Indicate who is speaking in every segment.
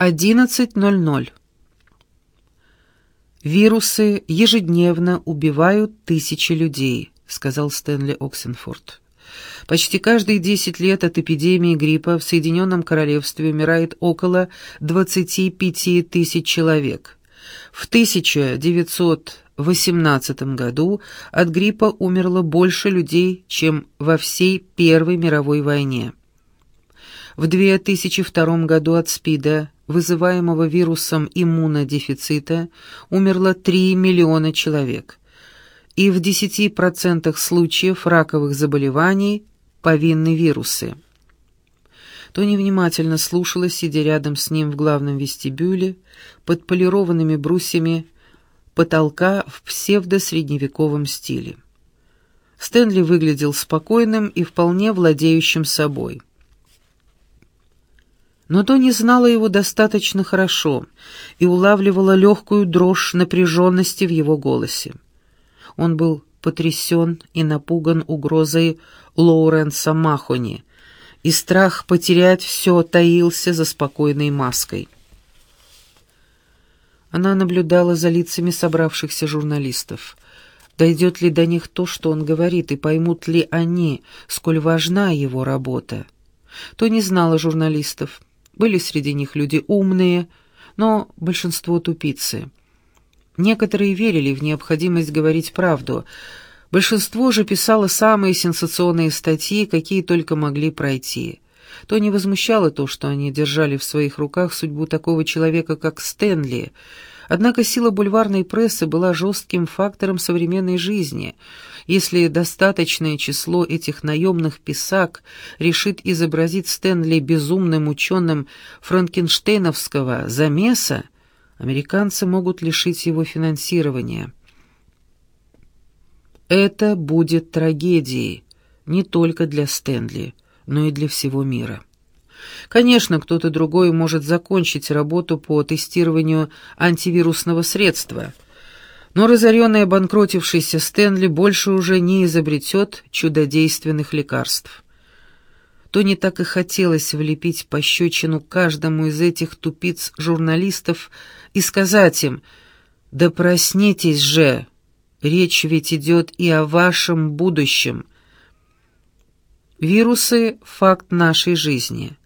Speaker 1: 11.00. «Вирусы ежедневно убивают тысячи людей», — сказал Стэнли Оксенфорд. «Почти каждые 10 лет от эпидемии гриппа в Соединенном Королевстве умирает около 25 тысяч человек. В 1918 году от гриппа умерло больше людей, чем во всей Первой мировой войне. В 2002 году от СПИДа вызываемого вирусом иммунодефицита, умерло 3 миллиона человек, и в 10% случаев раковых заболеваний повинны вирусы. Тони внимательно слушала, сидя рядом с ним в главном вестибюле, под полированными брусьями потолка в псевдосредневековом стиле. Стэнли выглядел спокойным и вполне владеющим собой но Тони знала его достаточно хорошо и улавливала легкую дрожь напряженности в его голосе. Он был потрясен и напуган угрозой Лоуренса Махони, и страх потерять все таился за спокойной маской. Она наблюдала за лицами собравшихся журналистов. Дойдет ли до них то, что он говорит, и поймут ли они, сколь важна его работа? То не знала журналистов. Были среди них люди умные, но большинство тупицы. Некоторые верили в необходимость говорить правду. Большинство же писало самые сенсационные статьи, какие только могли пройти. То не возмущало то, что они держали в своих руках судьбу такого человека, как Стэнли — Однако сила бульварной прессы была жестким фактором современной жизни. Если достаточное число этих наемных писак решит изобразить Стэнли безумным ученым франкенштейновского замеса, американцы могут лишить его финансирования. Это будет трагедией не только для Стэнли, но и для всего мира. Конечно, кто-то другой может закончить работу по тестированию антивирусного средства, но разоренный обанкротившийся Стэнли больше уже не изобретет чудодейственных лекарств. То не так и хотелось влепить пощечину каждому из этих тупиц-журналистов и сказать им «Да проснитесь же! Речь ведь идет и о вашем будущем!» Вирусы — факт нашей жизни.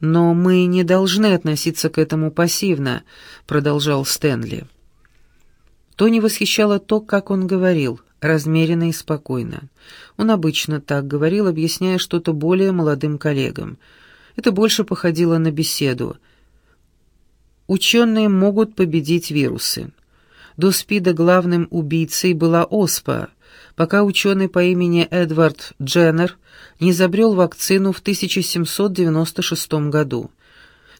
Speaker 1: «Но мы не должны относиться к этому пассивно», — продолжал Стэнли. Тони восхищало то, как он говорил, размеренно и спокойно. Он обычно так говорил, объясняя что-то более молодым коллегам. Это больше походило на беседу. Ученые могут победить вирусы. До СПИДа главным убийцей была ОСПА, пока ученый по имени Эдвард Дженнер не изобрел вакцину в 1796 году.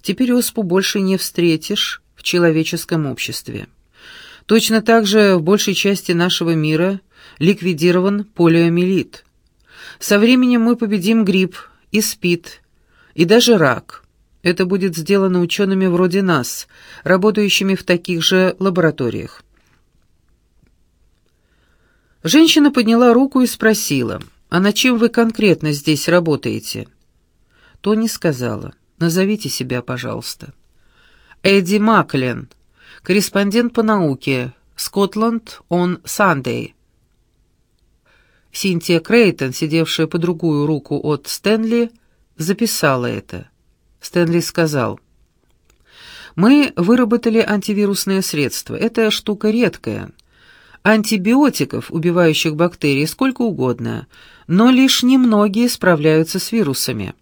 Speaker 1: Теперь оспу больше не встретишь в человеческом обществе. Точно так же в большей части нашего мира ликвидирован полиомиелит. Со временем мы победим грипп и СПИД, и даже рак. Это будет сделано учеными вроде нас, работающими в таких же лабораториях. Женщина подняла руку и спросила, «А над чем вы конкретно здесь работаете?» Тони сказала, «Назовите себя, пожалуйста». «Эдди Маклен, корреспондент по науке, Скотланд он Сандей». Синтия Крейтон, сидевшая по другую руку от Стэнли, записала это. Стэнли сказал, «Мы выработали антивирусное средство. Это штука редкая». Антибиотиков, убивающих бактерии, сколько угодно, но лишь немногие справляются с вирусами.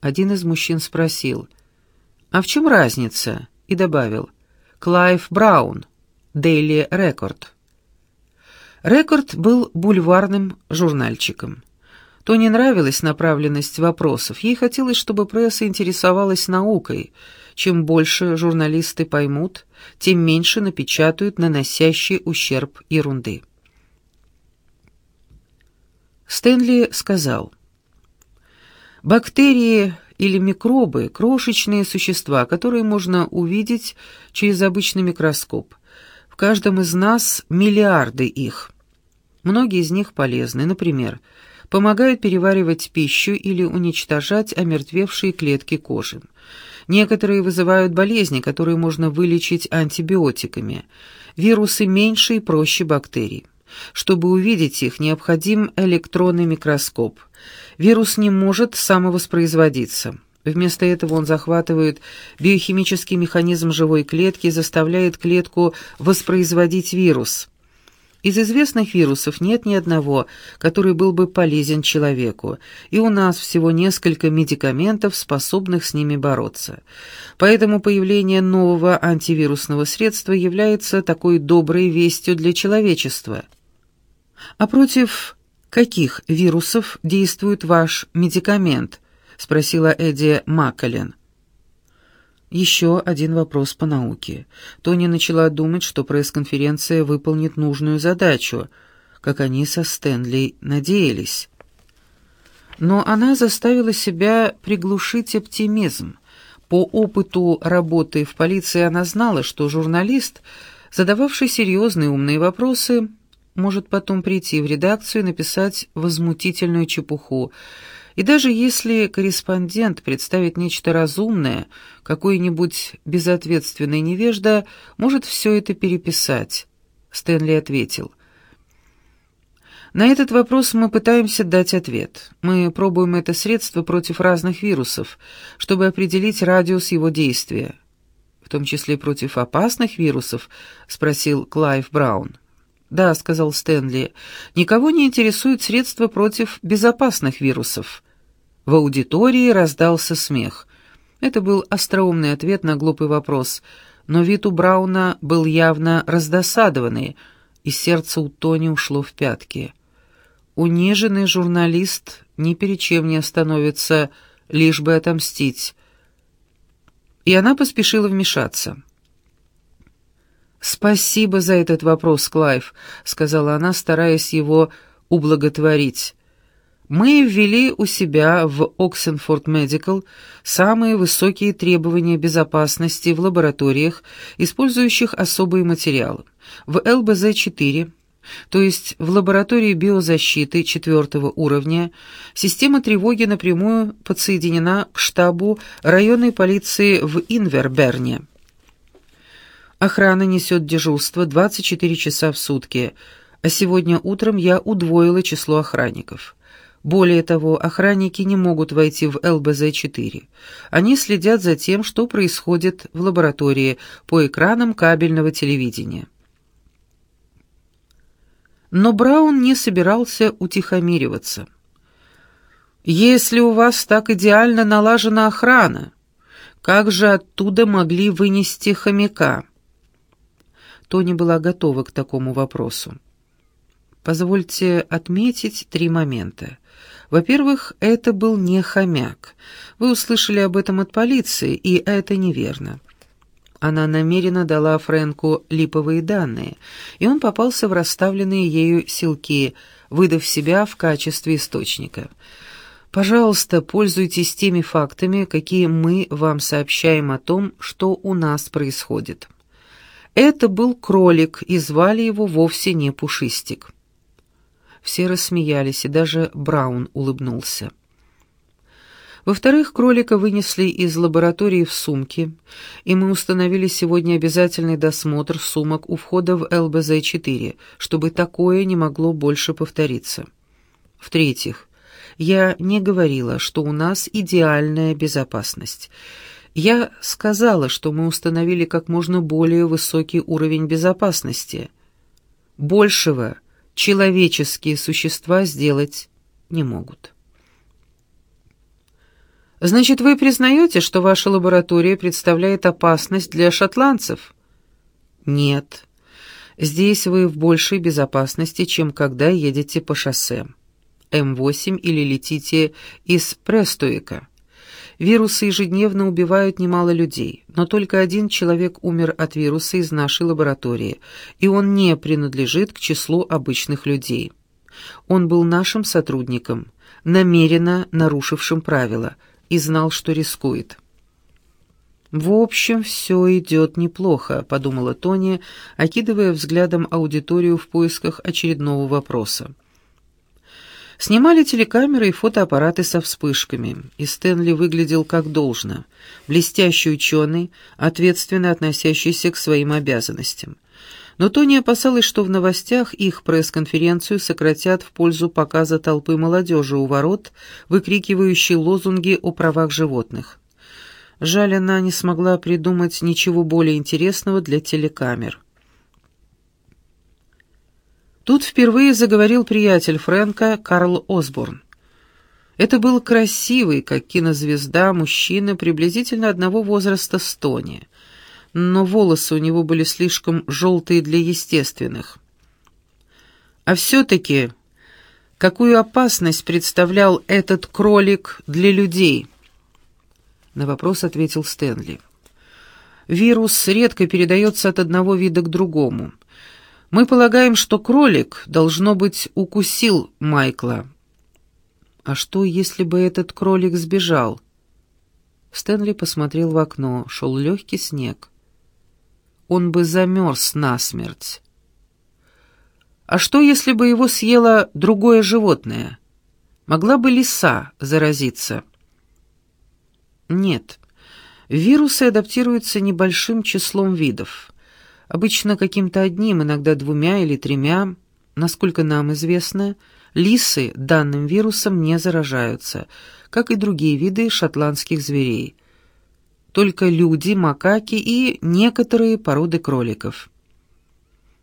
Speaker 1: Один из мужчин спросил, «А в чем разница?» и добавил, «Клайв Браун, Daily Record». Рекорд был бульварным журнальчиком. Тони не нравилась направленность вопросов, ей хотелось, чтобы пресса интересовалась наукой — чем больше журналисты поймут, тем меньше напечатают наносящие ущерб ерунды. Стэнли сказал, «Бактерии или микробы — крошечные существа, которые можно увидеть через обычный микроскоп. В каждом из нас миллиарды их. Многие из них полезны, например, помогают переваривать пищу или уничтожать омертвевшие клетки кожи. Некоторые вызывают болезни, которые можно вылечить антибиотиками. Вирусы меньше и проще бактерий. Чтобы увидеть их, необходим электронный микроскоп. Вирус не может самовоспроизводиться. Вместо этого он захватывает биохимический механизм живой клетки и заставляет клетку воспроизводить вирус. Из известных вирусов нет ни одного, который был бы полезен человеку, и у нас всего несколько медикаментов, способных с ними бороться. Поэтому появление нового антивирусного средства является такой доброй вестью для человечества. А против каких вирусов действует ваш медикамент? спросила Эдди Маккален. Еще один вопрос по науке. Тони начала думать, что пресс-конференция выполнит нужную задачу, как они со Стэнли надеялись. Но она заставила себя приглушить оптимизм. По опыту работы в полиции она знала, что журналист, задававший серьезные умные вопросы, может потом прийти в редакцию и написать возмутительную чепуху, и даже если корреспондент представит нечто разумное, какой-нибудь безответственный невежда может все это переписать. Стэнли ответил. На этот вопрос мы пытаемся дать ответ. Мы пробуем это средство против разных вирусов, чтобы определить радиус его действия. В том числе против опасных вирусов, спросил Клайв Браун. «Да», — сказал Стэнли, — «никого не интересуют средства против безопасных вирусов». В аудитории раздался смех. Это был остроумный ответ на глупый вопрос, но вид у Брауна был явно раздосадованный, и сердце у Тони ушло в пятки. Униженный журналист ни перед чем не остановится, лишь бы отомстить. И она поспешила вмешаться. «Спасибо за этот вопрос, Клайв», — сказала она, стараясь его ублаготворить. «Мы ввели у себя в Оксенфорд Медикал самые высокие требования безопасности в лабораториях, использующих особые материалы. В ЛБЗ-4, то есть в лаборатории биозащиты четвертого уровня, система тревоги напрямую подсоединена к штабу районной полиции в Инверберне». Охрана несет дежурство 24 часа в сутки, а сегодня утром я удвоила число охранников. Более того, охранники не могут войти в ЛБЗ-4. Они следят за тем, что происходит в лаборатории по экранам кабельного телевидения. Но Браун не собирался утихомириваться. «Если у вас так идеально налажена охрана, как же оттуда могли вынести хомяка?» Тони была готова к такому вопросу. Позвольте отметить три момента. Во-первых, это был не хомяк. Вы услышали об этом от полиции, и это неверно. Она намеренно дала Фрэнку липовые данные, и он попался в расставленные ею силки, выдав себя в качестве источника. Пожалуйста, пользуйтесь теми фактами, какие мы вам сообщаем о том, что у нас происходит. Это был кролик, и звали его вовсе не Пушистик. Все рассмеялись, и даже Браун улыбнулся. Во-вторых, кролика вынесли из лаборатории в сумки, и мы установили сегодня обязательный досмотр сумок у входа в ЛБЗ-4, чтобы такое не могло больше повториться. В-третьих, я не говорила, что у нас идеальная безопасность — я сказала, что мы установили как можно более высокий уровень безопасности. Большего человеческие существа сделать не могут. Значит, вы признаете, что ваша лаборатория представляет опасность для шотландцев? Нет. Здесь вы в большей безопасности, чем когда едете по шоссе. М8 или летите из Престуика. Вирусы ежедневно убивают немало людей, но только один человек умер от вируса из нашей лаборатории, и он не принадлежит к числу обычных людей. Он был нашим сотрудником, намеренно нарушившим правила, и знал, что рискует. «В общем, все идет неплохо», — подумала Тони, окидывая взглядом аудиторию в поисках очередного вопроса. Снимали телекамеры и фотоаппараты со вспышками, и Стэнли выглядел как должно, блестящий ученый, ответственно относящийся к своим обязанностям. Но Тони опасалась, что в новостях их пресс-конференцию сократят в пользу показа толпы молодежи у ворот, выкрикивающей лозунги о правах животных. Жаль, она не смогла придумать ничего более интересного для телекамер. Тут впервые заговорил приятель Фрэнка Карл Осборн. Это был красивый, как кинозвезда, мужчина приблизительно одного возраста с Тони, но волосы у него были слишком желтые для естественных. А все-таки, какую опасность представлял этот кролик для людей? На вопрос ответил Стэнли. Вирус редко передается от одного вида к другому. Мы полагаем, что кролик, должно быть, укусил Майкла. А что, если бы этот кролик сбежал? Стэнли посмотрел в окно, шел легкий снег. Он бы замерз насмерть. А что, если бы его съело другое животное? Могла бы лиса заразиться? Нет. Вирусы адаптируются небольшим числом видов обычно каким-то одним, иногда двумя или тремя. Насколько нам известно, лисы данным вирусом не заражаются, как и другие виды шотландских зверей. Только люди, макаки и некоторые породы кроликов.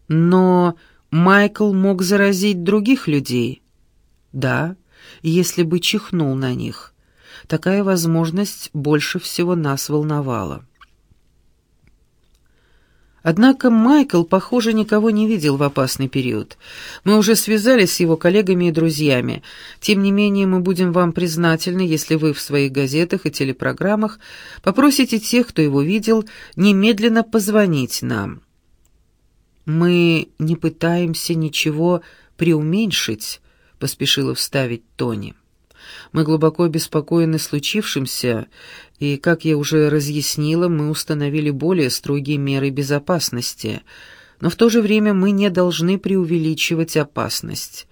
Speaker 1: Но Майкл мог заразить других людей. Да, если бы чихнул на них. Такая возможность больше всего нас волновала. Однако Майкл, похоже, никого не видел в опасный период. Мы уже связались с его коллегами и друзьями. Тем не менее, мы будем вам признательны, если вы в своих газетах и телепрограммах попросите тех, кто его видел, немедленно позвонить нам. Мы не пытаемся ничего преуменьшить, поспешила вставить Тони. Мы глубоко обеспокоены случившимся, и, как я уже разъяснила, мы установили более строгие меры безопасности, но в то же время мы не должны преувеличивать опасность.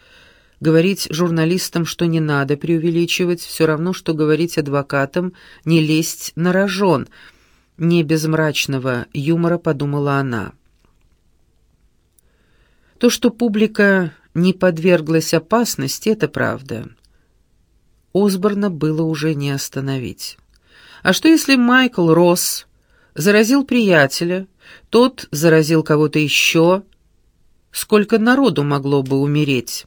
Speaker 1: Говорить журналистам, что не надо преувеличивать, все равно, что говорить адвокатам «не лезть на рожон», не без мрачного юмора подумала она. То, что публика не подверглась опасности, это правда. Осборна было уже не остановить. А что если Майкл Росс заразил приятеля, тот заразил кого-то еще? Сколько народу могло бы умереть?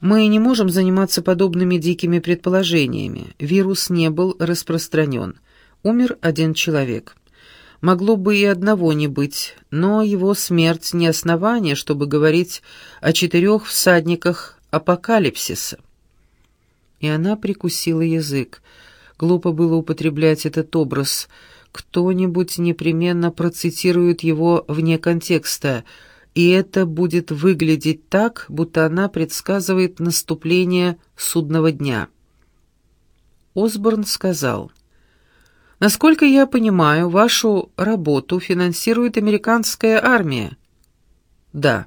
Speaker 1: Мы не можем заниматься подобными дикими предположениями. Вирус не был распространен. Умер один человек. Могло бы и одного не быть, но его смерть не основание, чтобы говорить о четырех всадниках апокалипсиса и она прикусила язык. Глупо было употреблять этот образ. Кто-нибудь непременно процитирует его вне контекста, и это будет выглядеть так, будто она предсказывает наступление судного дня. Осборн сказал, «Насколько я понимаю, вашу работу финансирует американская армия». «Да,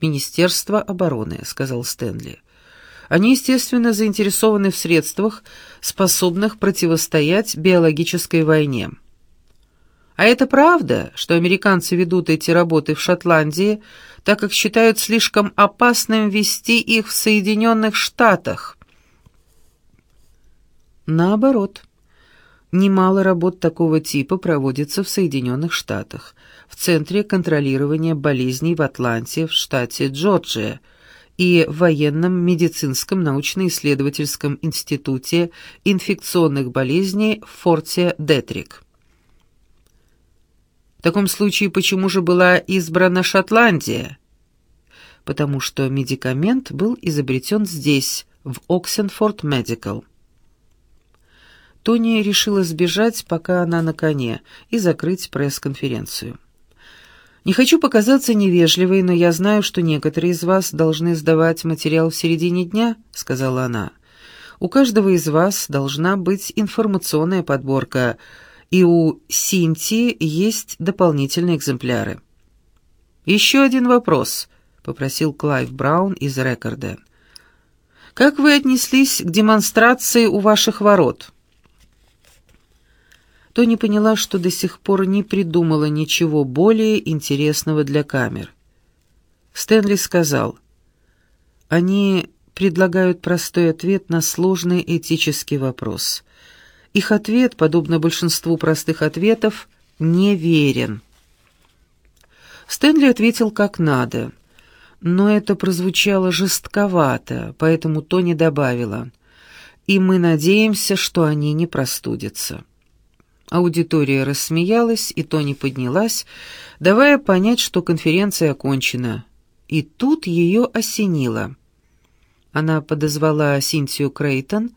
Speaker 1: Министерство обороны», — сказал Стэнли. Они, естественно, заинтересованы в средствах, способных противостоять биологической войне. А это правда, что американцы ведут эти работы в Шотландии, так как считают слишком опасным вести их в Соединенных Штатах? Наоборот. Немало работ такого типа проводится в Соединенных Штатах, в Центре контролирования болезней в Атланте в штате Джорджия – и военном медицинском научно-исследовательском институте инфекционных болезней в форте Детрик. В таком случае почему же была избрана Шотландия? Потому что медикамент был изобретен здесь, в Оксенфорд Медикал. Тони решила сбежать, пока она на коне, и закрыть пресс-конференцию. Не хочу показаться невежливой, но я знаю, что некоторые из вас должны сдавать материал в середине дня, сказала она. У каждого из вас должна быть информационная подборка, и у Синти есть дополнительные экземпляры. Еще один вопрос, попросил Клайв Браун из Рекорда. Как вы отнеслись к демонстрации у ваших ворот?» Тони поняла, что до сих пор не придумала ничего более интересного для камер. Стэнли сказал, «Они предлагают простой ответ на сложный этический вопрос. Их ответ, подобно большинству простых ответов, неверен». Стэнли ответил как надо, но это прозвучало жестковато, поэтому Тони добавила, «И мы надеемся, что они не простудятся». Аудитория рассмеялась, и Тони поднялась, давая понять, что конференция окончена. И тут ее осенило. Она подозвала Синтию Крейтон.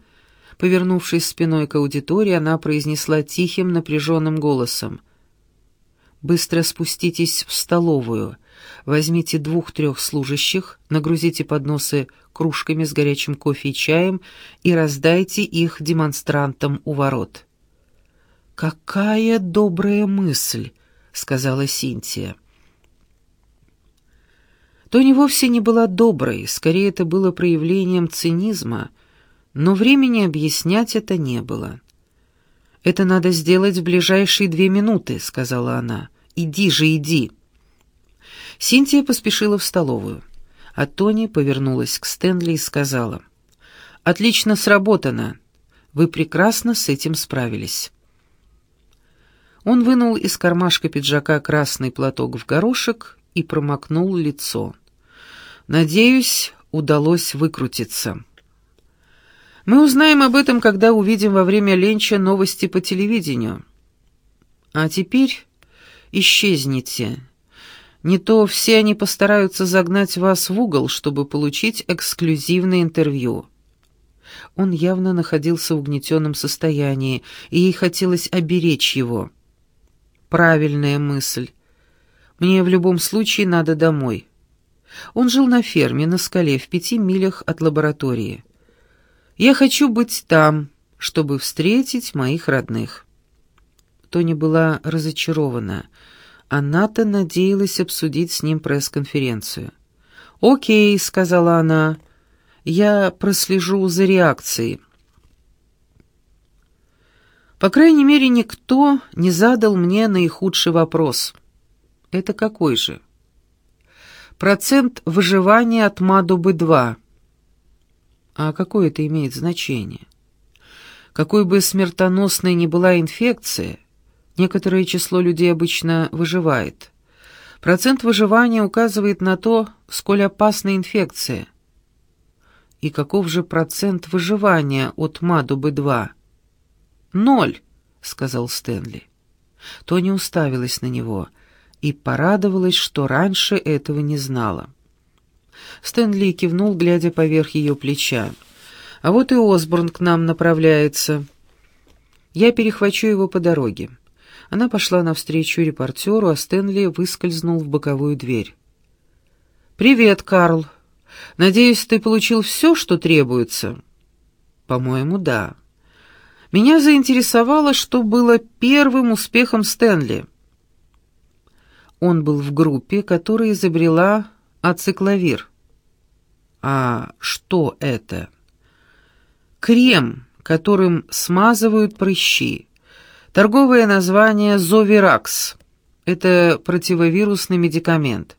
Speaker 1: Повернувшись спиной к аудитории, она произнесла тихим, напряженным голосом. «Быстро спуститесь в столовую. Возьмите двух-трех служащих, нагрузите подносы кружками с горячим кофе и чаем и раздайте их демонстрантам у ворот». «Какая добрая мысль!» — сказала Синтия. Тони вовсе не была доброй, скорее это было проявлением цинизма, но времени объяснять это не было. «Это надо сделать в ближайшие две минуты», — сказала она. «Иди же, иди». Синтия поспешила в столовую, а Тони повернулась к Стэнли и сказала. «Отлично сработано. Вы прекрасно с этим справились». Он вынул из кармашка пиджака красный платок в горошек и промокнул лицо. «Надеюсь, удалось выкрутиться». «Мы узнаем об этом, когда увидим во время ленча новости по телевидению. А теперь исчезните. Не то все они постараются загнать вас в угол, чтобы получить эксклюзивное интервью». Он явно находился в угнетенном состоянии, и ей хотелось оберечь его. Правильная мысль. Мне в любом случае надо домой. Он жил на ферме на скале в пяти милях от лаборатории. Я хочу быть там, чтобы встретить моих родных. Тони была разочарована. Она-то надеялась обсудить с ним пресс-конференцию. «Окей», — сказала она, — «я прослежу за реакцией». По крайней мере, никто не задал мне наихудший вопрос. Это какой же? Процент выживания от Мадубы-2. А какое это имеет значение? Какой бы смертоносной ни была инфекция, некоторое число людей обычно выживает. Процент выживания указывает на то, сколь опасна инфекция. И каков же процент выживания от Мадубы-2? «Ноль», — сказал Стэнли. Тони уставилась на него и порадовалась, что раньше этого не знала. Стэнли кивнул, глядя поверх ее плеча. «А вот и Осборн к нам направляется. Я перехвачу его по дороге». Она пошла навстречу репортеру, а Стэнли выскользнул в боковую дверь. «Привет, Карл. Надеюсь, ты получил все, что требуется?» «По-моему, да». Меня заинтересовало, что было первым успехом Стэнли. Он был в группе, которая изобрела ацикловир. А что это? Крем, которым смазывают прыщи. Торговое название «Зовиракс». Это противовирусный медикамент.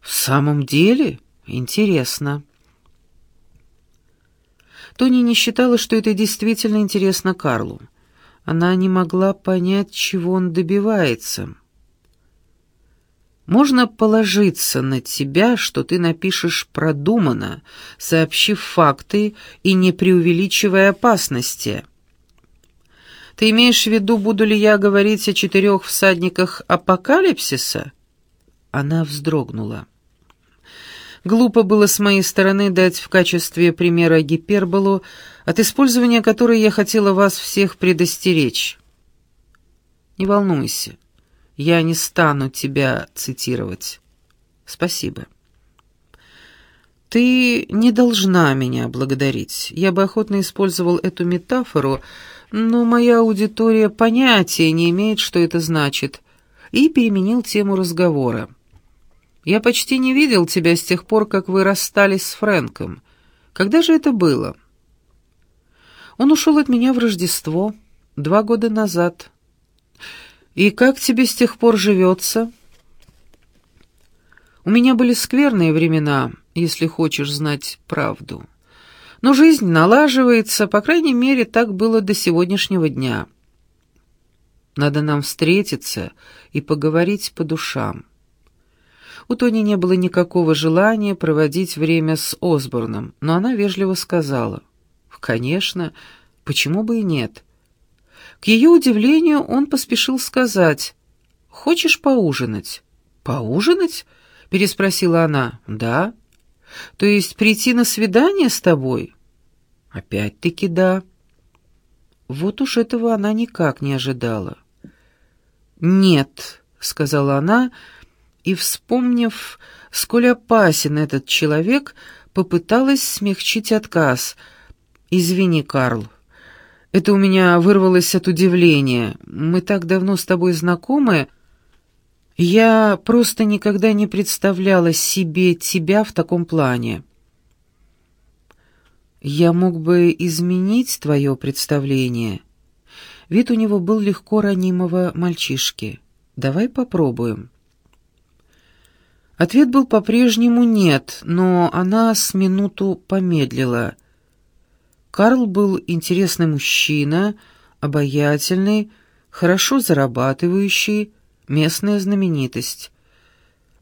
Speaker 1: В самом деле? Интересно. Тони не считала, что это действительно интересно Карлу. Она не могла понять, чего он добивается. Можно положиться на тебя, что ты напишешь продуманно, сообщив факты и не преувеличивая опасности. Ты имеешь в виду, буду ли я говорить о четырех всадниках апокалипсиса? Она вздрогнула. Глупо было с моей стороны дать в качестве примера гиперболу, от использования которой я хотела вас всех предостеречь. Не волнуйся, я не стану тебя цитировать. Спасибо. Ты не должна меня благодарить. Я бы охотно использовал эту метафору, но моя аудитория понятия не имеет, что это значит, и переменил тему разговора. Я почти не видел тебя с тех пор, как вы расстались с Фрэнком. Когда же это было? Он ушел от меня в Рождество, два года назад. И как тебе с тех пор живется? У меня были скверные времена, если хочешь знать правду. Но жизнь налаживается, по крайней мере, так было до сегодняшнего дня. Надо нам встретиться и поговорить по душам. У Тони не было никакого желания проводить время с Осборном, но она вежливо сказала. «Конечно, почему бы и нет?» К ее удивлению он поспешил сказать. «Хочешь поужинать?» «Поужинать?» — переспросила она. «Да». «То есть прийти на свидание с тобой?» «Опять-таки да». Вот уж этого она никак не ожидала. «Нет», — сказала она, и, вспомнив, сколь опасен этот человек, попыталась смягчить отказ. «Извини, Карл, это у меня вырвалось от удивления. Мы так давно с тобой знакомы. Я просто никогда не представляла себе тебя в таком плане». «Я мог бы изменить твое представление». Вид у него был легко ранимого мальчишки. «Давай попробуем». Ответ был по-прежнему «нет», но она с минуту помедлила. Карл был интересный мужчина, обаятельный, хорошо зарабатывающий, местная знаменитость.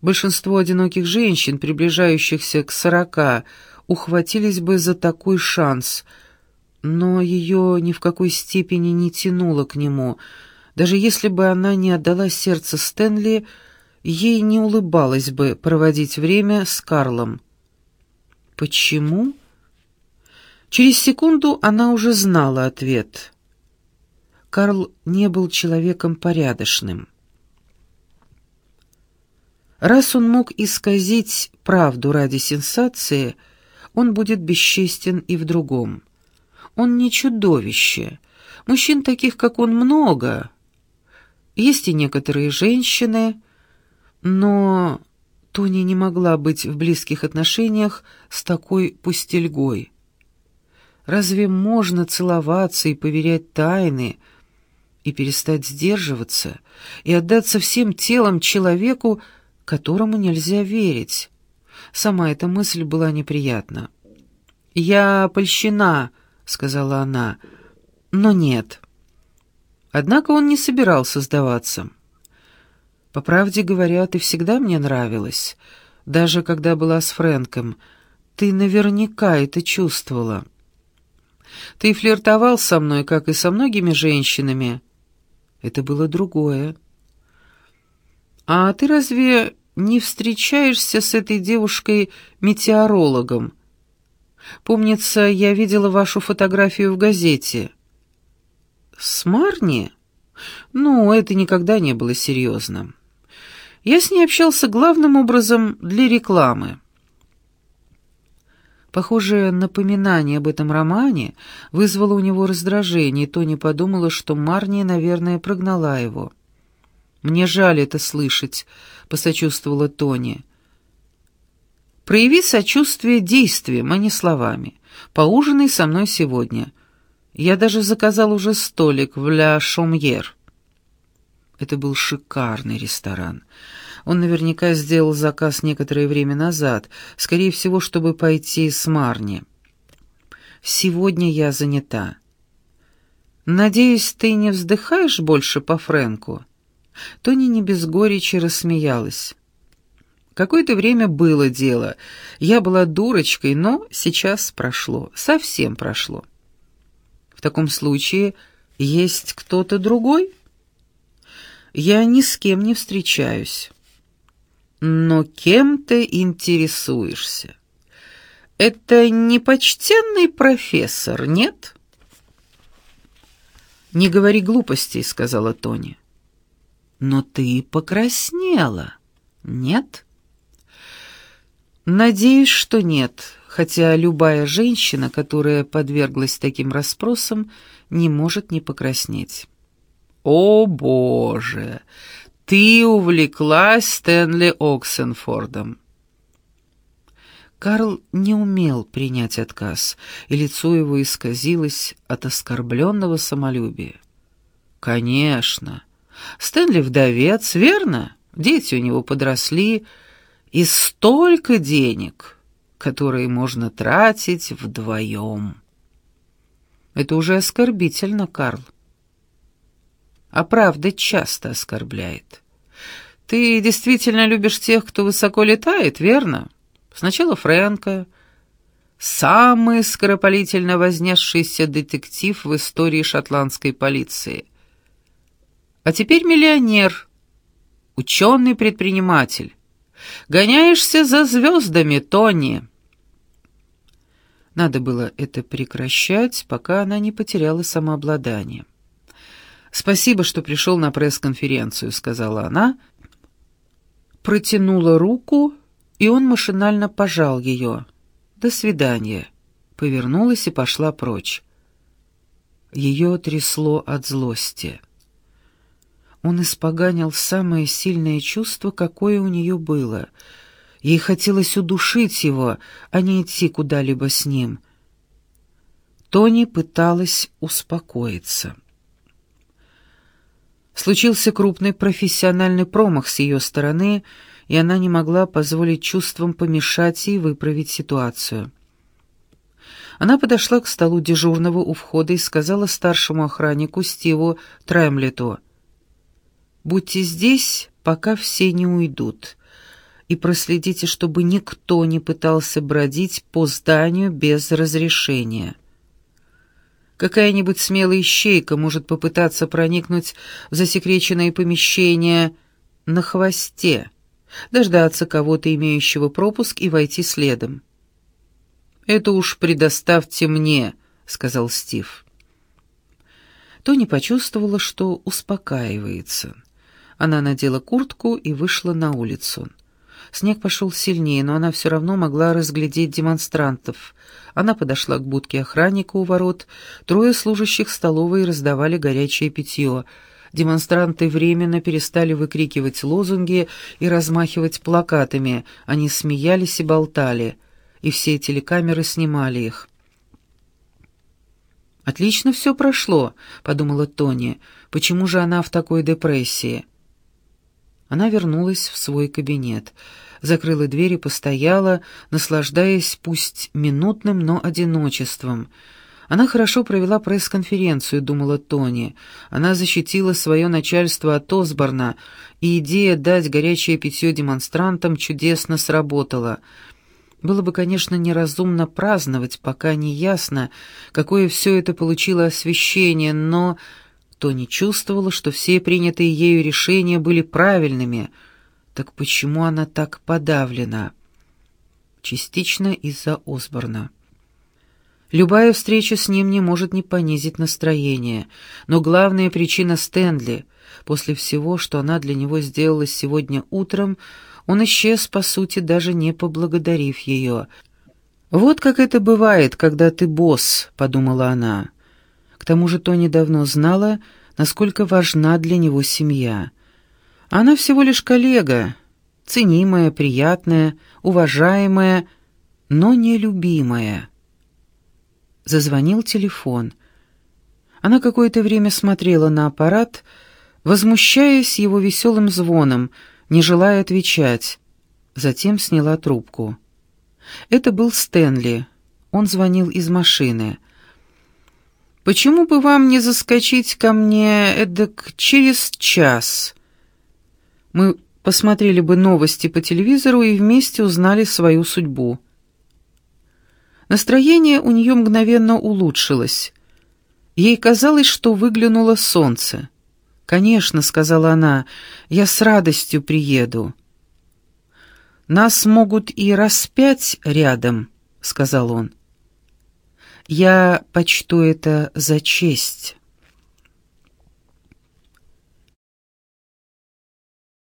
Speaker 1: Большинство одиноких женщин, приближающихся к сорока, ухватились бы за такой шанс, но ее ни в какой степени не тянуло к нему. Даже если бы она не отдала сердце Стэнли, ей не улыбалось бы проводить время с Карлом. Почему? Через секунду она уже знала ответ. Карл не был человеком порядочным. Раз он мог исказить правду ради сенсации, он будет бесчестен и в другом. Он не чудовище. Мужчин таких, как он, много. Есть и некоторые женщины, но Тони не могла быть в близких отношениях с такой пустельгой. Разве можно целоваться и поверять тайны, и перестать сдерживаться, и отдаться всем телом человеку, которому нельзя верить? Сама эта мысль была неприятна. «Я польщена», — сказала она, — «но нет». Однако он не собирался сдаваться. По правде говоря, ты всегда мне нравилась, даже когда была с Фрэнком. Ты наверняка это чувствовала. Ты флиртовал со мной, как и со многими женщинами. Это было другое. А ты разве не встречаешься с этой девушкой-метеорологом? Помнится, я видела вашу фотографию в газете. С Марни? Ну, это никогда не было серьезным. Я с ней общался главным образом для рекламы. Похоже, напоминание об этом романе вызвало у него раздражение, и Тони подумала, что Марния, наверное, прогнала его. «Мне жаль это слышать», — посочувствовала Тони. «Прояви сочувствие действием, а не словами. Поужинай со мной сегодня. Я даже заказал уже столик в «Ля Шомьер». Это был шикарный ресторан. Он наверняка сделал заказ некоторое время назад, скорее всего, чтобы пойти с Марни. «Сегодня я занята». «Надеюсь, ты не вздыхаешь больше по Фрэнку?» Тони не без горечи рассмеялась. Какое-то время было дело. Я была дурочкой, но сейчас прошло, совсем прошло. В таком случае есть кто-то другой?» Я ни с кем не встречаюсь. Но кем ты интересуешься? Это не почтенный профессор, нет? Не говори глупостей, сказала Тони. Но ты покраснела, нет? Надеюсь, что нет, хотя любая женщина, которая подверглась таким расспросам, не может не покраснеть. «О, Боже! Ты увлеклась Стэнли Оксенфордом!» Карл не умел принять отказ, и лицо его исказилось от оскорбленного самолюбия. «Конечно. Стэнли вдовец, верно? Дети у него подросли, и столько денег, которые можно тратить вдвоем». «Это уже оскорбительно, Карл. А правда часто оскорбляет. Ты действительно любишь тех, кто высоко летает, верно?» Сначала Фрэнка, самый скоропалительно вознесшийся детектив в истории шотландской полиции. А теперь миллионер, ученый-предприниматель. Гоняешься за звездами, Тони. Надо было это прекращать, пока она не потеряла самообладание. «Спасибо, что пришел на пресс-конференцию», — сказала она, протянула руку и он машинально пожал ее. «До свидания», повернулась и пошла прочь. Ее трясло от злости. Он испоганил самое сильное чувство, какое у нее было. Ей хотелось удушить его, а не идти куда-либо с ним. Тони пыталась успокоиться. Случился крупный профессиональный промах с ее стороны — и она не могла позволить чувствам помешать ей выправить ситуацию. Она подошла к столу дежурного у входа и сказала старшему охраннику Стиву Тремлету, «Будьте здесь, пока все не уйдут, и проследите, чтобы никто не пытался бродить по зданию без разрешения». Какая-нибудь смелая ищейка может попытаться проникнуть в засекреченное помещение на хвосте, дождаться кого-то, имеющего пропуск, и войти следом. «Это уж предоставьте мне», — сказал Стив. Тони почувствовала, что успокаивается. Она надела куртку и вышла на улицу. Снег пошел сильнее, но она все равно могла разглядеть демонстрантов. Она подошла к будке охранника у ворот. Трое служащих столовой раздавали горячее питье — Демонстранты временно перестали выкрикивать лозунги и размахивать плакатами, они смеялись и болтали, и все телекамеры снимали их. «Отлично все прошло», — подумала Тони. «Почему же она в такой депрессии?» Она вернулась в свой кабинет, закрыла дверь и постояла, наслаждаясь пусть минутным, но одиночеством — она хорошо провела пресс-конференцию, думала Тони. Она защитила свое начальство от Осборна, и идея дать горячее питье демонстрантам чудесно сработала. Было бы, конечно, неразумно праздновать, пока не ясно, какое все это получило освещение, но Тони чувствовала, что все принятые ею решения были правильными. Так почему она так подавлена? Частично из-за Осборна. Любая встреча с ним не может не понизить настроение, но главная причина Стэнли. После всего, что она для него сделала сегодня утром, он исчез, по сути, даже не поблагодарив ее. «Вот как это бывает, когда ты босс», — подумала она. К тому же Тони давно знала, насколько важна для него семья. Она всего лишь коллега, ценимая, приятная, уважаемая, но нелюбимая. Зазвонил телефон. Она какое-то время смотрела на аппарат, возмущаясь его веселым звоном, не желая отвечать. Затем сняла трубку. Это был Стэнли. Он звонил из машины. «Почему бы вам не заскочить ко мне эдак через час? Мы посмотрели бы новости по телевизору и вместе узнали свою судьбу». Настроение у нее мгновенно улучшилось. Ей казалось, что выглянуло солнце. «Конечно», — сказала она, — «я с радостью приеду». «Нас могут и распять рядом», — сказал он. «Я почту это за честь».